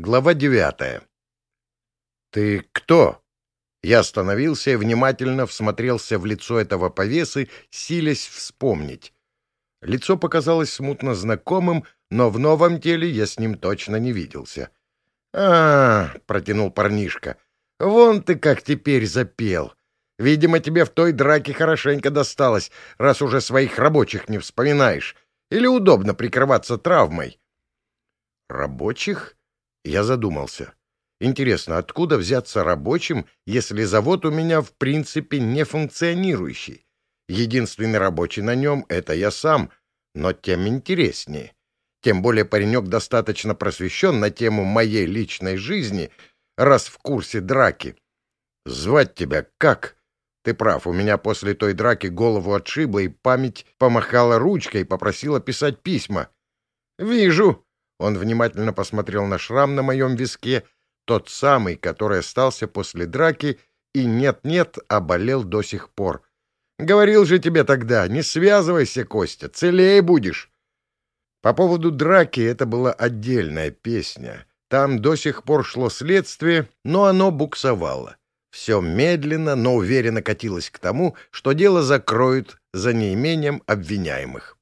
Глава девятая. «Ты кто?» Я остановился и внимательно всмотрелся в лицо этого повесы, силясь вспомнить. Лицо показалось смутно знакомым, но в новом теле я с ним точно не виделся. а, -а протянул парнишка. «Вон ты как теперь запел. Видимо, тебе в той драке хорошенько досталось, раз уже своих рабочих не вспоминаешь. Или удобно прикрываться травмой?» «Рабочих?» Я задумался. Интересно, откуда взяться рабочим, если завод у меня в принципе не функционирующий? Единственный рабочий на нем — это я сам, но тем интереснее. Тем более паренек достаточно просвещен на тему моей личной жизни, раз в курсе драки. Звать тебя как? Ты прав, у меня после той драки голову отшибло, и память помахала ручкой и попросила писать письма. «Вижу», он внимательно посмотрел на шрам на моем виске, тот самый, который остался после драки, и нет-нет, а до сих пор. Говорил же тебе тогда, не связывайся, Костя, целее будешь. По поводу драки это была отдельная песня. Там до сих пор шло следствие, но оно буксовало. Все медленно, но уверенно катилось к тому, что дело закроют за неимением обвиняемых.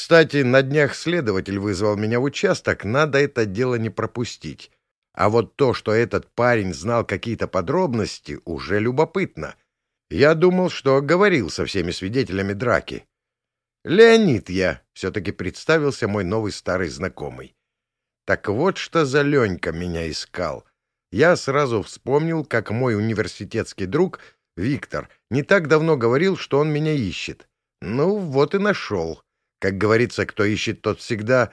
Кстати, на днях следователь вызвал меня в участок, надо это дело не пропустить. А вот то, что этот парень знал какие-то подробности, уже любопытно. Я думал, что говорил со всеми свидетелями драки. «Леонид я», — все-таки представился мой новый старый знакомый. Так вот что за Ленька меня искал. Я сразу вспомнил, как мой университетский друг Виктор не так давно говорил, что он меня ищет. Ну, вот и нашел. Как говорится, кто ищет, тот всегда...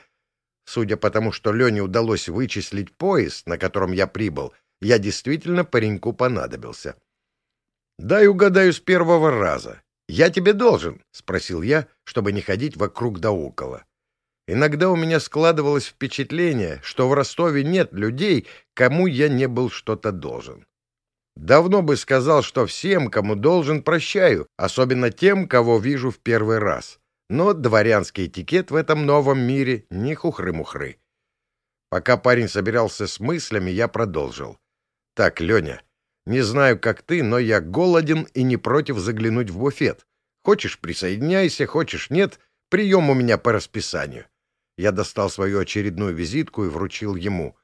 Судя по тому, что Лене удалось вычислить поезд, на котором я прибыл, я действительно пареньку понадобился. «Дай угадаю с первого раза. Я тебе должен?» — спросил я, чтобы не ходить вокруг да около. Иногда у меня складывалось впечатление, что в Ростове нет людей, кому я не был что-то должен. Давно бы сказал, что всем, кому должен, прощаю, особенно тем, кого вижу в первый раз. Но дворянский этикет в этом новом мире не хухры-мухры. Пока парень собирался с мыслями, я продолжил. «Так, Леня, не знаю, как ты, но я голоден и не против заглянуть в буфет. Хочешь — присоединяйся, хочешь — нет. Прием у меня по расписанию». Я достал свою очередную визитку и вручил ему.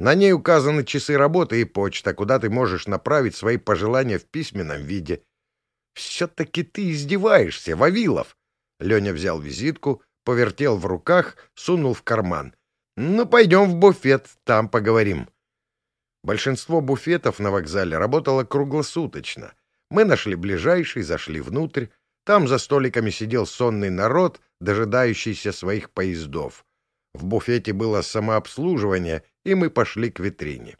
На ней указаны часы работы и почта, куда ты можешь направить свои пожелания в письменном виде. «Все-таки ты издеваешься, Вавилов!» Леня взял визитку, повертел в руках, сунул в карман. «Ну, пойдем в буфет, там поговорим». Большинство буфетов на вокзале работало круглосуточно. Мы нашли ближайший, зашли внутрь. Там за столиками сидел сонный народ, дожидающийся своих поездов. В буфете было самообслуживание, и мы пошли к витрине.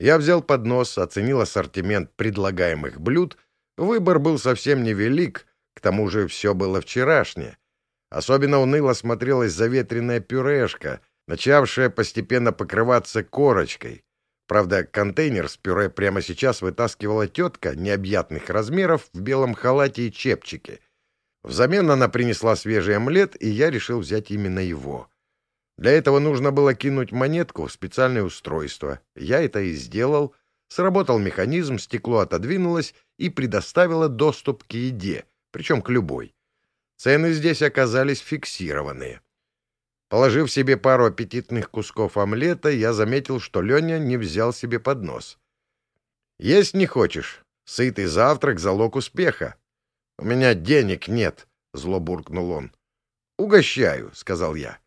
Я взял поднос, оценил ассортимент предлагаемых блюд. Выбор был совсем невелик, к тому же все было вчерашнее. Особенно уныло смотрелась заветренная пюрешка, начавшая постепенно покрываться корочкой. Правда, контейнер с пюре прямо сейчас вытаскивала тетка необъятных размеров в белом халате и чепчике. Взамен она принесла свежий омлет, и я решил взять именно его. Для этого нужно было кинуть монетку в специальное устройство. Я это и сделал. Сработал механизм, стекло отодвинулось и предоставило доступ к еде — причем к любой. Цены здесь оказались фиксированные. Положив себе пару аппетитных кусков омлета, я заметил, что Леня не взял себе поднос. «Есть не хочешь? Сытый завтрак — залог успеха». «У меня денег нет», — зло буркнул он. «Угощаю», — сказал я.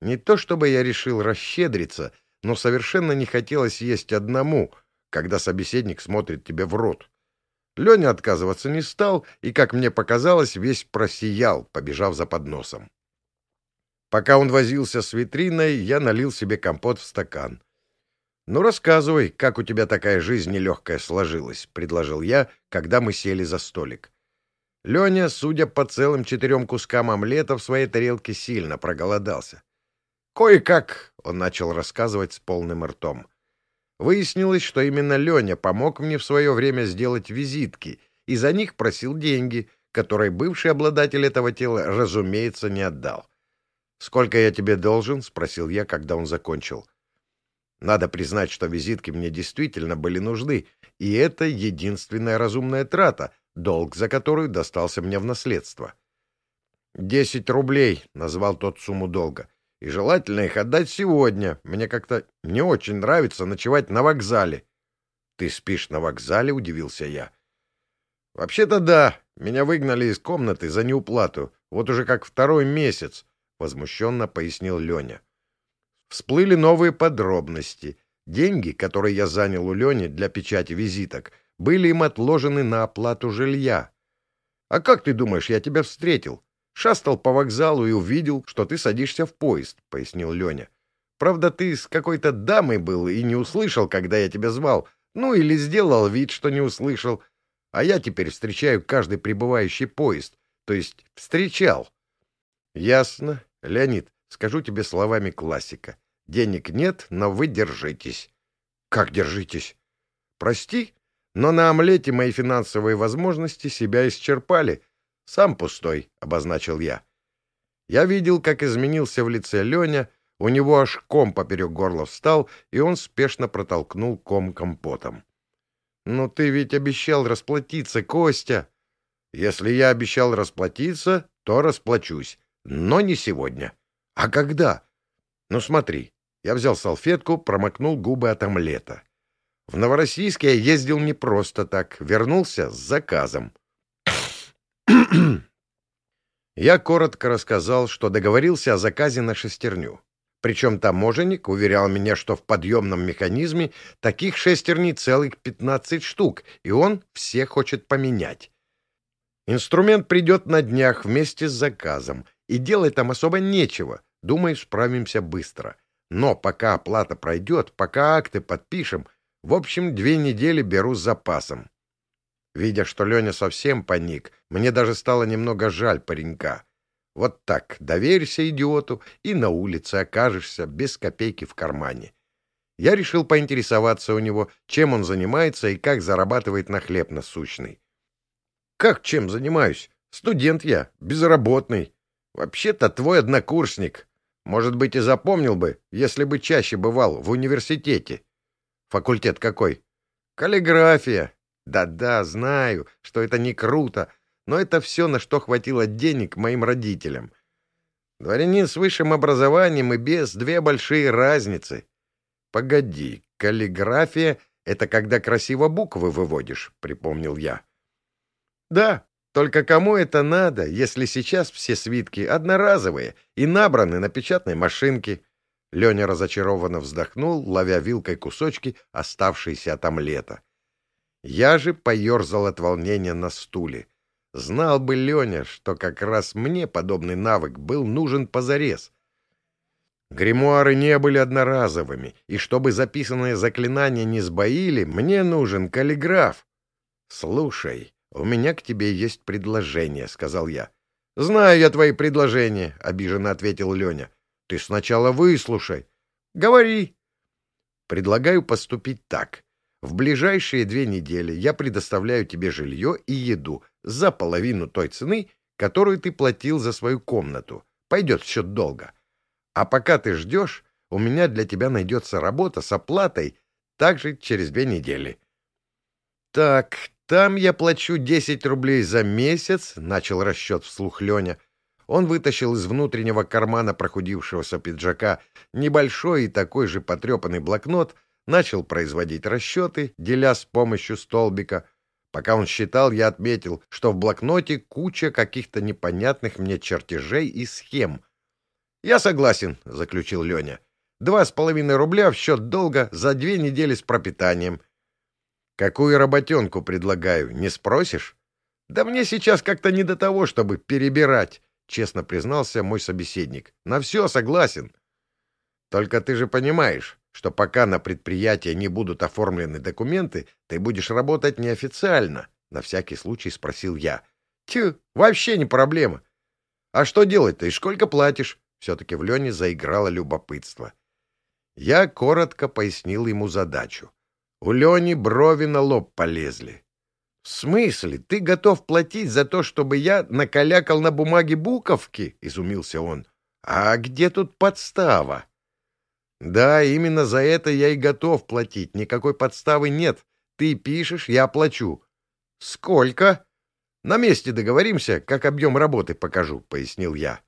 Не то чтобы я решил расщедриться, но совершенно не хотелось есть одному, когда собеседник смотрит тебе в рот. Леня отказываться не стал и, как мне показалось, весь просиял, побежав за подносом. Пока он возился с витриной, я налил себе компот в стакан. «Ну, рассказывай, как у тебя такая жизнь нелегкая сложилась», — предложил я, когда мы сели за столик. Леня, судя по целым четырем кускам омлета в своей тарелке, сильно проголодался. «Кое-как», — он начал рассказывать с полным ртом. Выяснилось, что именно Леня помог мне в свое время сделать визитки, и за них просил деньги, которые бывший обладатель этого тела, разумеется, не отдал. «Сколько я тебе должен?» — спросил я, когда он закончил. Надо признать, что визитки мне действительно были нужны, и это единственная разумная трата, долг за которую достался мне в наследство. «Десять рублей», — назвал тот сумму долга, — «и желательно их отдать сегодня. Мне как-то не очень нравится ночевать на вокзале». «Ты спишь на вокзале?» — удивился я. «Вообще-то да. Меня выгнали из комнаты за неуплату. Вот уже как второй месяц», — возмущенно пояснил Леня. Всплыли новые подробности. Деньги, которые я занял у Лени для печати визиток, были им отложены на оплату жилья. «А как ты думаешь, я тебя встретил? Шастал по вокзалу и увидел, что ты садишься в поезд», — пояснил Леня. «Правда, ты с какой-то дамой был и не услышал, когда я тебя звал, ну или сделал вид, что не услышал. А я теперь встречаю каждый прибывающий поезд, то есть встречал». «Ясно. Леонид, скажу тебе словами классика. Денег нет, но вы держитесь. Как держитесь? Прости, но на омлете мои финансовые возможности себя исчерпали. Сам пустой, — обозначил я. Я видел, как изменился в лице Леня, у него аж ком поперек горла встал, и он спешно протолкнул ком компотом. — Ну ты ведь обещал расплатиться, Костя. — Если я обещал расплатиться, то расплачусь, но не сегодня. — А когда? — Ну смотри, я взял салфетку, промокнул губы от омлета. В Новороссийск я ездил не просто так, вернулся с заказом. Я коротко рассказал, что договорился о заказе на шестерню. Причем таможенник уверял меня, что в подъемном механизме таких шестерней целых 15 штук, и он все хочет поменять. Инструмент придет на днях вместе с заказом, и делать там особо нечего. Думаю, справимся быстро. Но пока оплата пройдет, пока акты подпишем, в общем, две недели беру с запасом. Видя, что Леня совсем паник, мне даже стало немного жаль паренька. Вот так, доверься идиоту, и на улице окажешься без копейки в кармане. Я решил поинтересоваться у него, чем он занимается и как зарабатывает на хлеб насущный. «Как чем занимаюсь? Студент я, безработный. Вообще-то твой однокурсник, может быть, и запомнил бы, если бы чаще бывал в университете. Факультет какой? Каллиграфия. Да-да, знаю, что это не круто, но это все, на что хватило денег моим родителям. Дворянин с высшим образованием и без — две большие разницы. Погоди, каллиграфия — это когда красиво буквы выводишь, — припомнил я. Да, только кому это надо, если сейчас все свитки одноразовые и набраны на печатной машинке? Леня разочарованно вздохнул, ловя вилкой кусочки, оставшиеся от омлета. Я же поерзал от волнения на стуле. Знал бы Леня, что как раз мне подобный навык был нужен позарез. Гримуары не были одноразовыми, и чтобы записанные заклинания не сбоили, мне нужен каллиграф. Слушай, «У меня к тебе есть предложение», — сказал я. «Знаю я твои предложения», — обиженно ответил Леня. «Ты сначала выслушай». «Говори». «Предлагаю поступить так. В ближайшие две недели я предоставляю тебе жилье и еду за половину той цены, которую ты платил за свою комнату. Пойдет счет долго. А пока ты ждешь, у меня для тебя найдется работа с оплатой также через две недели». «Так, там я плачу 10 рублей за месяц, — начал расчет вслух Леня. Он вытащил из внутреннего кармана прохудившегося пиджака небольшой и такой же потрепанный блокнот, начал производить расчеты, деля с помощью столбика. Пока он считал, я отметил, что в блокноте куча каких-то непонятных мне чертежей и схем. — Я согласен, — заключил Леня. — Два с половиной рубля в счет долга за две недели с пропитанием — Какую работенку предлагаю, не спросишь? Да мне сейчас как-то не до того, чтобы перебирать, честно признался мой собеседник. На все согласен. Только ты же понимаешь, что пока на предприятии не будут оформлены документы, ты будешь работать неофициально, на всякий случай спросил я. Тю, вообще не проблема. А что делать-то и сколько платишь? Все-таки в Лене заиграло любопытство. Я коротко пояснил ему задачу. У Лени брови на лоб полезли. — В смысле? Ты готов платить за то, чтобы я накалякал на бумаге буковки? — изумился он. — А где тут подстава? Да, именно за это я и готов платить. Никакой подставы нет. Ты пишешь, я плачу. Сколько? На месте договоримся, как объем работы покажу, пояснил я.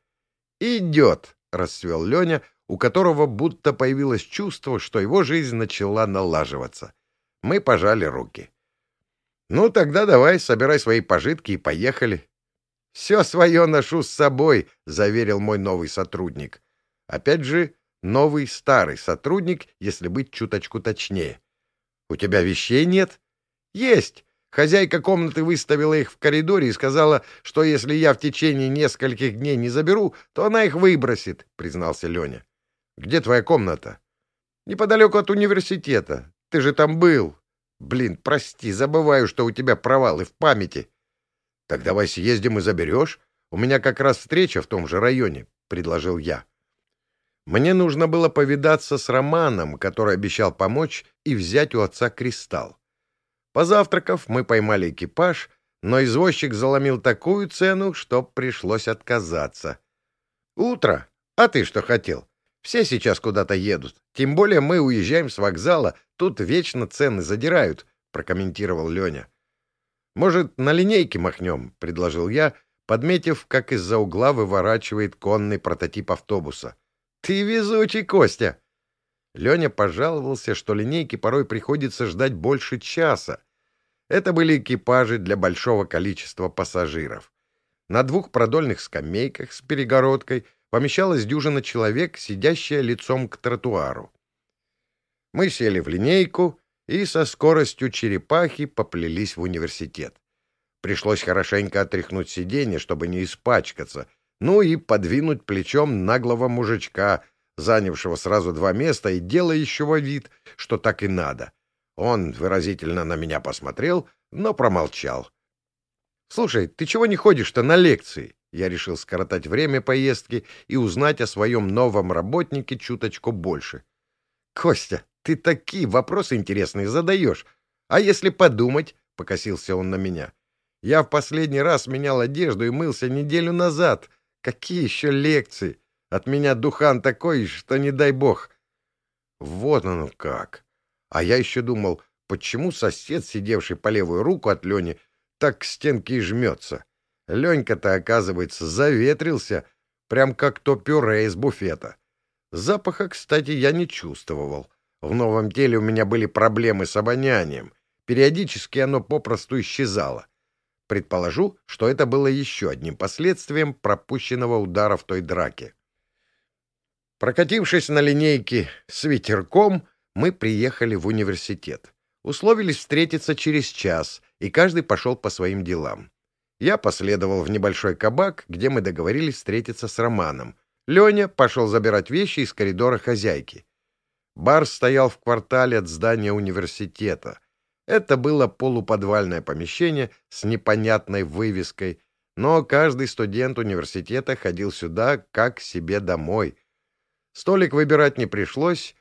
Идет, расцвел Леня, у которого будто появилось чувство, что его жизнь начала налаживаться. Мы пожали руки. «Ну, тогда давай, собирай свои пожитки и поехали». «Все свое ношу с собой», — заверил мой новый сотрудник. Опять же, новый старый сотрудник, если быть чуточку точнее. «У тебя вещей нет?» «Есть. Хозяйка комнаты выставила их в коридоре и сказала, что если я в течение нескольких дней не заберу, то она их выбросит», — признался Леня. «Где твоя комната?» «Неподалеку от университета. Ты же там был. Блин, прости, забываю, что у тебя провалы в памяти. Так давай съездим и заберешь. У меня как раз встреча в том же районе, — предложил я. Мне нужно было повидаться с Романом, который обещал помочь и взять у отца кристалл. Позавтракав, мы поймали экипаж, но извозчик заломил такую цену, что пришлось отказаться. «Утро. А ты что хотел? Все сейчас куда-то едут. Тем более мы уезжаем с вокзала, тут вечно цены задирают, — прокомментировал Леня. — Может, на линейке махнем, — предложил я, подметив, как из-за угла выворачивает конный прототип автобуса. — Ты везучий, Костя! Леня пожаловался, что линейки порой приходится ждать больше часа. Это были экипажи для большого количества пассажиров. На двух продольных скамейках с перегородкой — помещалась дюжина человек, сидящая лицом к тротуару. Мы сели в линейку и со скоростью черепахи поплелись в университет. Пришлось хорошенько отряхнуть сиденье, чтобы не испачкаться, ну и подвинуть плечом наглого мужичка, занявшего сразу два места и делающего вид, что так и надо. Он выразительно на меня посмотрел, но промолчал. — Слушай, ты чего не ходишь-то на лекции? Я решил скоротать время поездки и узнать о своем новом работнике чуточку больше. — Костя, ты такие вопросы интересные задаешь. А если подумать, — покосился он на меня, — я в последний раз менял одежду и мылся неделю назад. Какие еще лекции? От меня духан такой, что не дай бог. Вот оно как. А я еще думал, почему сосед, сидевший по левую руку от Лени, так к стенке и жмется. Ленька-то, оказывается, заветрился, прям как то пюре из буфета. Запаха, кстати, я не чувствовал. В новом теле у меня были проблемы с обонянием. Периодически оно попросту исчезало. Предположу, что это было еще одним последствием пропущенного удара в той драке. Прокатившись на линейке с ветерком, мы приехали в университет. Условились встретиться через час, и каждый пошел по своим делам. Я последовал в небольшой кабак, где мы договорились встретиться с Романом. Леня пошел забирать вещи из коридора хозяйки. Бар стоял в квартале от здания университета. Это было полуподвальное помещение с непонятной вывеской, но каждый студент университета ходил сюда как себе домой. Столик выбирать не пришлось.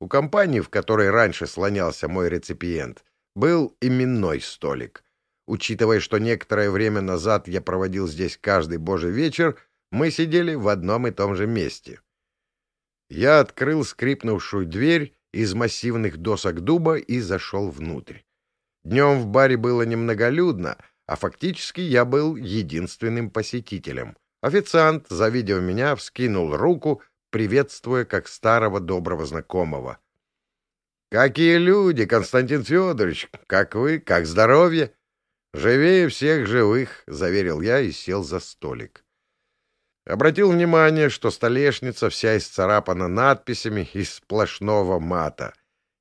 У компании, в которой раньше слонялся мой реципиент, был именной столик — Учитывая, что некоторое время назад я проводил здесь каждый божий вечер, мы сидели в одном и том же месте. Я открыл скрипнувшую дверь из массивных досок дуба и зашел внутрь. Днем в баре было немноголюдно, а фактически я был единственным посетителем. Официант, завидев меня, вскинул руку, приветствуя как старого доброго знакомого. — Какие люди, Константин Федорович! Как вы? Как здоровье? «Живее всех живых», — заверил я и сел за столик. Обратил внимание, что столешница вся исцарапана надписями из сплошного мата.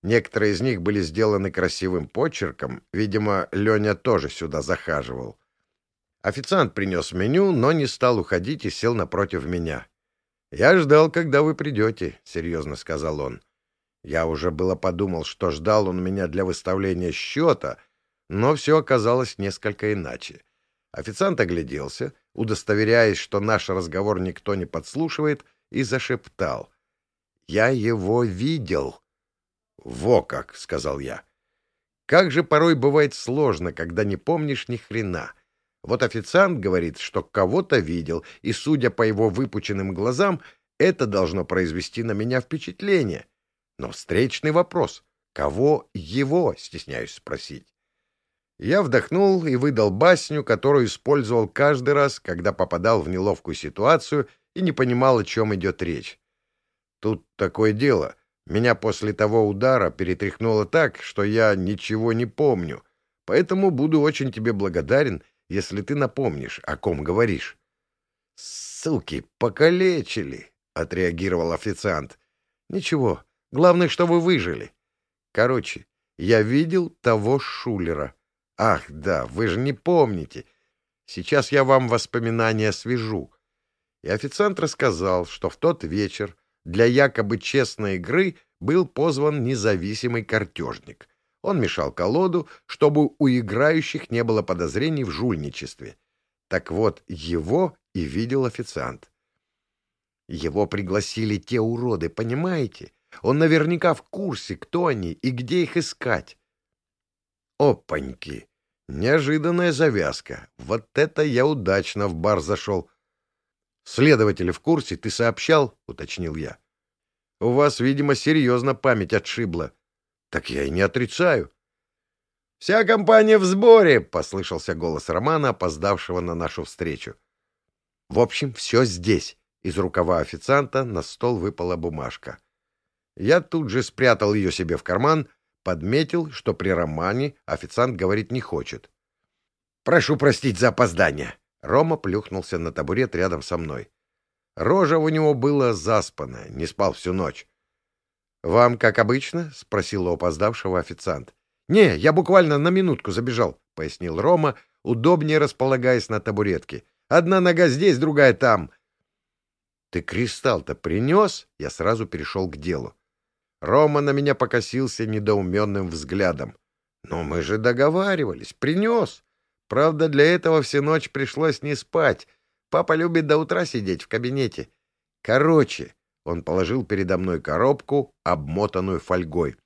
Некоторые из них были сделаны красивым почерком, видимо, Леня тоже сюда захаживал. Официант принес меню, но не стал уходить и сел напротив меня. «Я ждал, когда вы придете», — серьезно сказал он. Я уже было подумал, что ждал он меня для выставления счета — но все оказалось несколько иначе. Официант огляделся, удостоверяясь, что наш разговор никто не подслушивает, и зашептал. «Я его видел». «Во как!» — сказал я. «Как же порой бывает сложно, когда не помнишь ни хрена». Вот официант говорит, что кого-то видел, и, судя по его выпученным глазам, это должно произвести на меня впечатление. Но встречный вопрос. Кого его, стесняюсь спросить? Я вдохнул и выдал басню, которую использовал каждый раз, когда попадал в неловкую ситуацию и не понимал, о чем идет речь. Тут такое дело. Меня после того удара перетряхнуло так, что я ничего не помню. Поэтому буду очень тебе благодарен, если ты напомнишь, о ком говоришь. — Суки, покалечили! — отреагировал официант. — Ничего, главное, что вы выжили. Короче, я видел того шулера. Ах, да, вы же не помните. Сейчас я вам воспоминания свяжу. И официант рассказал, что в тот вечер для якобы честной игры был позван независимый картежник. Он мешал колоду, чтобы у играющих не было подозрений в жульничестве. Так вот, его и видел официант. Его пригласили те уроды, понимаете? Он наверняка в курсе, кто они и где их искать. Опаньки! Неожиданная завязка. Вот это я удачно в бар зашел. Следователи в курсе, ты сообщал, уточнил я. У вас, видимо, серьезно память отшибла. Так я и не отрицаю. Вся компания в сборе, послышался голос Романа, опоздавшего на нашу встречу. В общем, все здесь. Из рукава официанта на стол выпала бумажка. Я тут же спрятал ее себе в карман, подметил, что при романе официант говорить не хочет. «Прошу простить за опоздание». Рома плюхнулся на табурет рядом со мной. Рожа у него была заспанная, не спал всю ночь. «Вам как обычно?» — спросил опоздавшего официант. «Не, я буквально на минутку забежал», — пояснил Рома, удобнее располагаясь на табуретке. «Одна нога здесь, другая там». «Ты кристалл-то принес?» Я сразу перешел к делу. Рома на меня покосился недоуменным взглядом. «Но мы же договаривались. Принес. Правда, для этого всю ночь пришлось не спать. Папа любит до утра сидеть в кабинете. Короче, он положил передо мной коробку, обмотанную фольгой.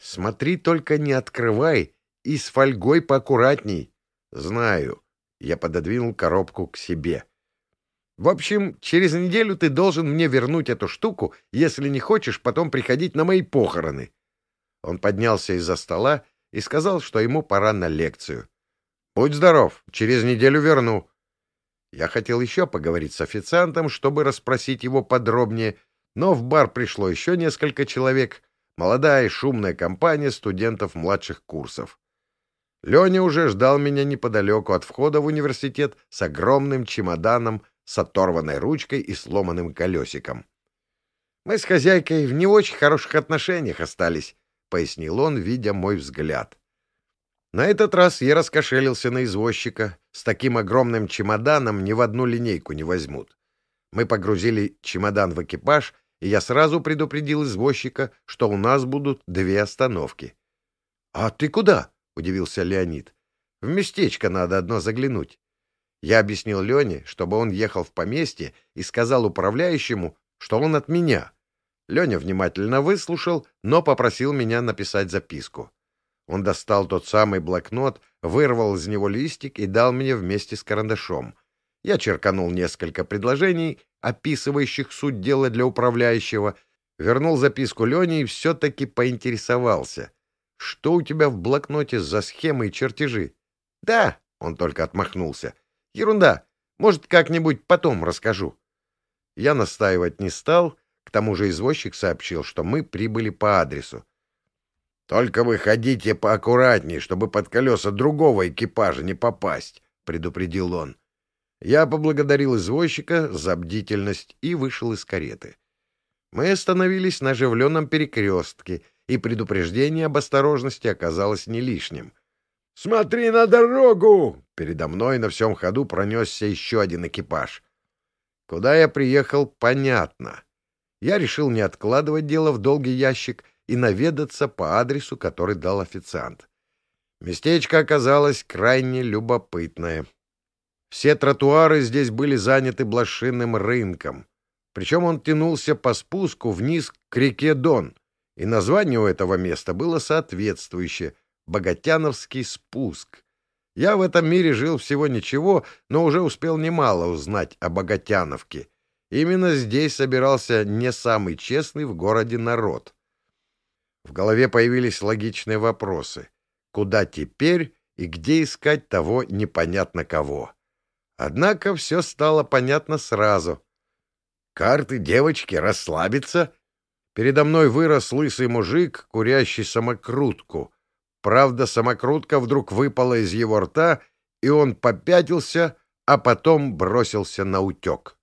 «Смотри, только не открывай, и с фольгой поаккуратней». «Знаю». Я пододвинул коробку к себе. В общем, через неделю ты должен мне вернуть эту штуку, если не хочешь потом приходить на мои похороны. Он поднялся из-за стола и сказал, что ему пора на лекцию. Будь здоров, через неделю верну. Я хотел еще поговорить с официантом, чтобы расспросить его подробнее, но в бар пришло еще несколько человек, молодая шумная компания студентов младших курсов. Леня уже ждал меня неподалеку от входа в университет с огромным чемоданом с оторванной ручкой и сломанным колесиком. «Мы с хозяйкой в не очень хороших отношениях остались», — пояснил он, видя мой взгляд. На этот раз я раскошелился на извозчика. С таким огромным чемоданом ни в одну линейку не возьмут. Мы погрузили чемодан в экипаж, и я сразу предупредил извозчика, что у нас будут две остановки. — А ты куда? — удивился Леонид. — В местечко надо одно заглянуть. Я объяснил Лене, чтобы он ехал в поместье и сказал управляющему, что он от меня. Леня внимательно выслушал, но попросил меня написать записку. Он достал тот самый блокнот, вырвал из него листик и дал мне вместе с карандашом. Я черканул несколько предложений, описывающих суть дела для управляющего, вернул записку Лене и все-таки поинтересовался. «Что у тебя в блокноте за схемы и чертежи?» «Да», — он только отмахнулся, — Ерунда. Может, как-нибудь потом расскажу. Я настаивать не стал. К тому же извозчик сообщил, что мы прибыли по адресу. — Только вы ходите поаккуратнее, чтобы под колеса другого экипажа не попасть, — предупредил он. Я поблагодарил извозчика за бдительность и вышел из кареты. Мы остановились на оживленном перекрестке, и предупреждение об осторожности оказалось не лишним — «Смотри на дорогу!» Передо мной на всем ходу пронесся еще один экипаж. Куда я приехал, понятно. Я решил не откладывать дело в долгий ящик и наведаться по адресу, который дал официант. Местечко оказалось крайне любопытное. Все тротуары здесь были заняты блошиным рынком. Причем он тянулся по спуску вниз к реке Дон, и название у этого места было соответствующее — Богатяновский спуск. Я в этом мире жил всего ничего, но уже успел немало узнать о Богатяновке. Именно здесь собирался не самый честный в городе народ. В голове появились логичные вопросы. Куда теперь и где искать того непонятно кого? Однако все стало понятно сразу. Карты девочки расслабиться. Передо мной вырос лысый мужик, курящий самокрутку. Правда, самокрутка вдруг выпала из его рта, и он попятился, а потом бросился на утек.